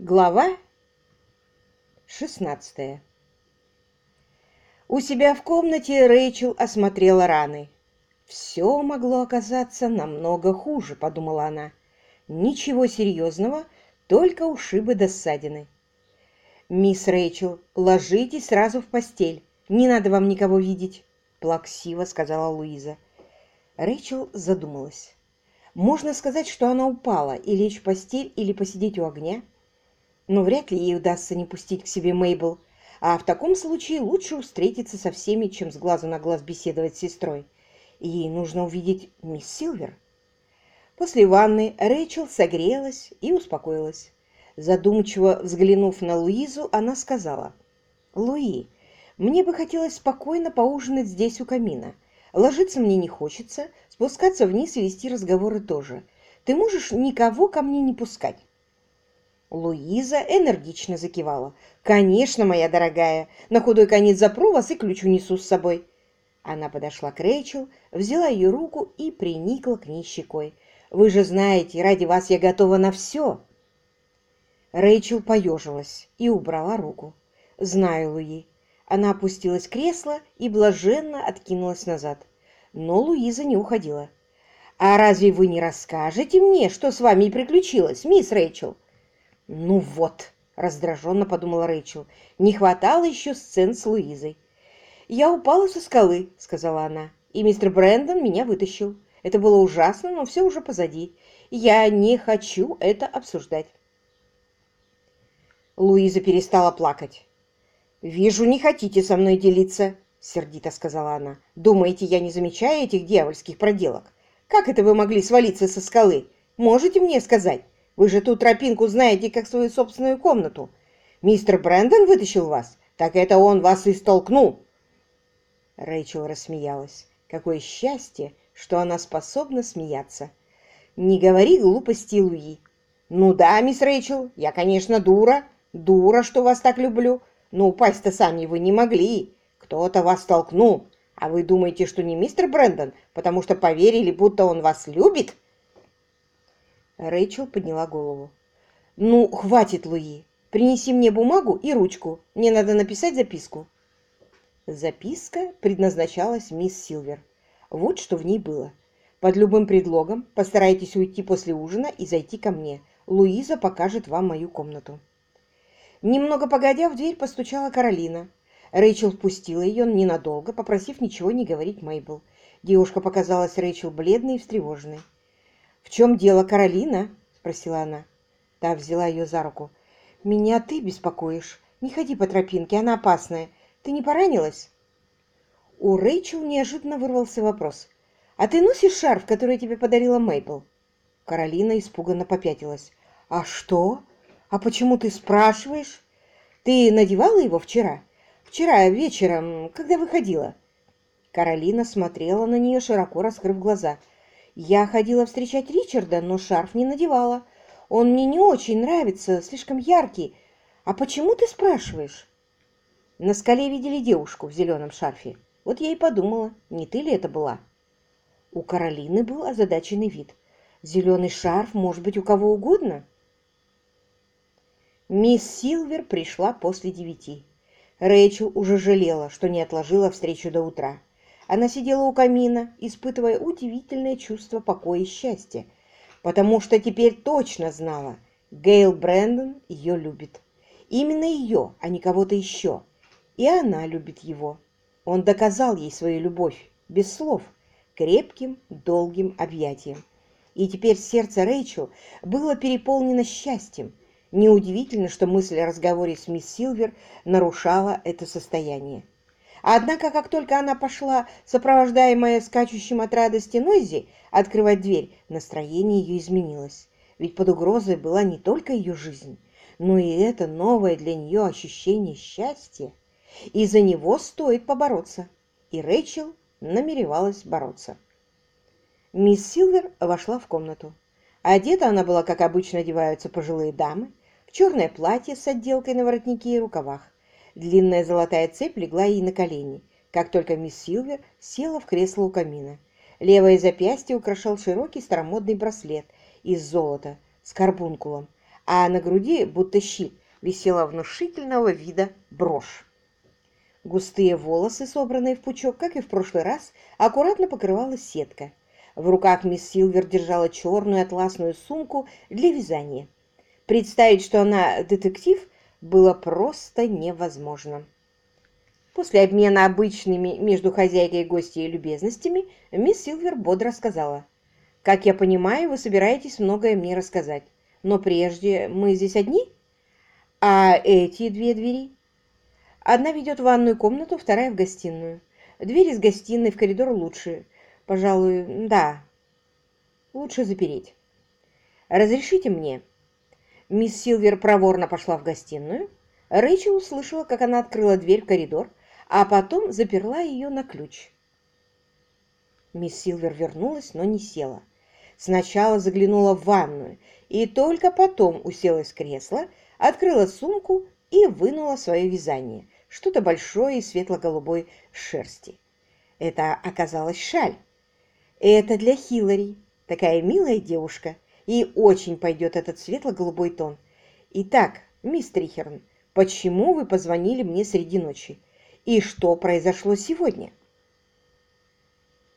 Глава 16 У себя в комнате Рэйчел осмотрела раны. «Все могло оказаться намного хуже», — подумала она. «Ничего серьезного, только ушибы до ссадины». «Мисс Рэйчел, ложитесь сразу в постель. Не надо вам никого видеть», — плаксиво сказала Луиза. Рэйчел задумалась. Можно сказать, что она упала, и лечь в постель, или посидеть у огня — но вряд ли ей удастся не пустить к себе Мейбл, а в таком случае лучше встретиться со всеми, чем с глазу на глаз беседовать с сестрой. Ей нужно увидеть мисс Силвер. После ванны Рэйчел согрелась и успокоилась. Задумчиво взглянув на Луизу, она сказала, «Луи, мне бы хотелось спокойно поужинать здесь у камина. Ложиться мне не хочется, спускаться вниз и вести разговоры тоже. Ты можешь никого ко мне не пускать?» Луиза энергично закивала. «Конечно, моя дорогая. На худой конец запру вас и ключ унесу с собой». Она подошла к Рэйчел, взяла ее руку и приникла к ней щекой. «Вы же знаете, ради вас я готова на все». Рэйчел поежилась и убрала руку. «Знаю, Луи». Она опустилась в кресло и блаженно откинулась назад. Но Луиза не уходила. «А разве вы не расскажете мне, что с вами приключилось, мисс Рэйчел?» «Ну вот», — раздраженно подумала Рэйчел, — «не хватало еще сцен с Луизой». «Я упала со скалы», — сказала она, — «и мистер Брэндон меня вытащил. Это было ужасно, но все уже позади. Я не хочу это обсуждать». Луиза перестала плакать. «Вижу, не хотите со мной делиться», — сердито сказала она. «Думаете, я не замечаю этих дьявольских проделок? Как это вы могли свалиться со скалы? Можете мне сказать?» Вы же ту тропинку знаете, как свою собственную комнату. Мистер Брэндон вытащил вас? Так это он вас и столкнул. Рэйчел рассмеялась. Какое счастье, что она способна смеяться. Не говори глупости, Луи. Ну да, мисс Рэйчел, я, конечно, дура. Дура, что вас так люблю. Но упасть-то сами вы не могли. Кто-то вас столкнул. А вы думаете, что не мистер Брэндон, потому что поверили, будто он вас любит?» Рэйчел подняла голову. «Ну, хватит, Луи. Принеси мне бумагу и ручку. Мне надо написать записку». Записка предназначалась мисс Силвер. Вот что в ней было. «Под любым предлогом постарайтесь уйти после ужина и зайти ко мне. Луиза покажет вам мою комнату». Немного погодя, в дверь постучала Каролина. Рэйчел впустила ее ненадолго, попросив ничего не говорить Мейбл. Девушка показалась Рэйчел бледной и встревоженной. «В чем дело, Каролина?» — спросила она. Та взяла ее за руку. «Меня ты беспокоишь. Не ходи по тропинке, она опасная. Ты не поранилась?» У Рэйчел неожиданно вырвался вопрос. «А ты носишь шарф, который тебе подарила Мейбл?» Каролина испуганно попятилась. «А что? А почему ты спрашиваешь? Ты надевала его вчера? Вчера вечером, когда выходила?» Каролина смотрела на нее, широко раскрыв глаза – я ходила встречать Ричарда, но шарф не надевала. Он мне не очень нравится, слишком яркий. А почему ты спрашиваешь? На скале видели девушку в зеленом шарфе. Вот я и подумала, не ты ли это была? У Каролины был озадаченный вид. Зеленый шарф может быть у кого угодно. Мисс Силвер пришла после девяти. Рэйчел уже жалела, что не отложила встречу до утра. Она сидела у камина, испытывая удивительное чувство покоя и счастья, потому что теперь точно знала, Гейл Брэндон ее любит. Именно ее, а не кого-то еще. И она любит его. Он доказал ей свою любовь, без слов, крепким, долгим объятием. И теперь сердце Рэйчел было переполнено счастьем. Неудивительно, что мысль о разговоре с мисс Силвер нарушала это состояние. Однако, как только она пошла, сопровождаемая скачущим от радости Нойзи, открывать дверь, настроение ее изменилось. Ведь под угрозой была не только ее жизнь, но и это новое для нее ощущение счастья. И за него стоит побороться. И Рэйчел намеревалась бороться. Мисс Силвер вошла в комнату. Одета она была, как обычно одеваются пожилые дамы, в черное платье с отделкой на воротнике и рукавах. Длинная золотая цепь легла ей на колени, как только мисс Силвер села в кресло у камина. Левое запястье украшал широкий старомодный браслет из золота с карбункулом, а на груди, будто щит, висела внушительного вида брошь. Густые волосы, собранные в пучок, как и в прошлый раз, аккуратно покрывала сетка. В руках мисс Силвер держала черную атласную сумку для вязания. Представить, что она детектив, было просто невозможно. После обмена обычными между хозяйкой и гостьей любезностями, мисс Силвер бодро сказала, «Как я понимаю, вы собираетесь многое мне рассказать. Но прежде мы здесь одни? А эти две двери?» Одна ведет в ванную комнату, вторая в гостиную. Дверь из гостиной в коридор лучше. Пожалуй, да, лучше запереть. Разрешите мне?» Мисс Силвер проворно пошла в гостиную. Рэйчел услышала, как она открыла дверь в коридор, а потом заперла ее на ключ. Мисс Силвер вернулась, но не села. Сначала заглянула в ванную и только потом уселась в кресло, открыла сумку и вынула свое вязание, что-то большое и светло-голубой шерсти. Это оказалась шаль. Это для Хиллари, такая милая девушка, и очень пойдет этот светло-голубой тон. Итак, мисс Трихерн, почему вы позвонили мне среди ночи? И что произошло сегодня?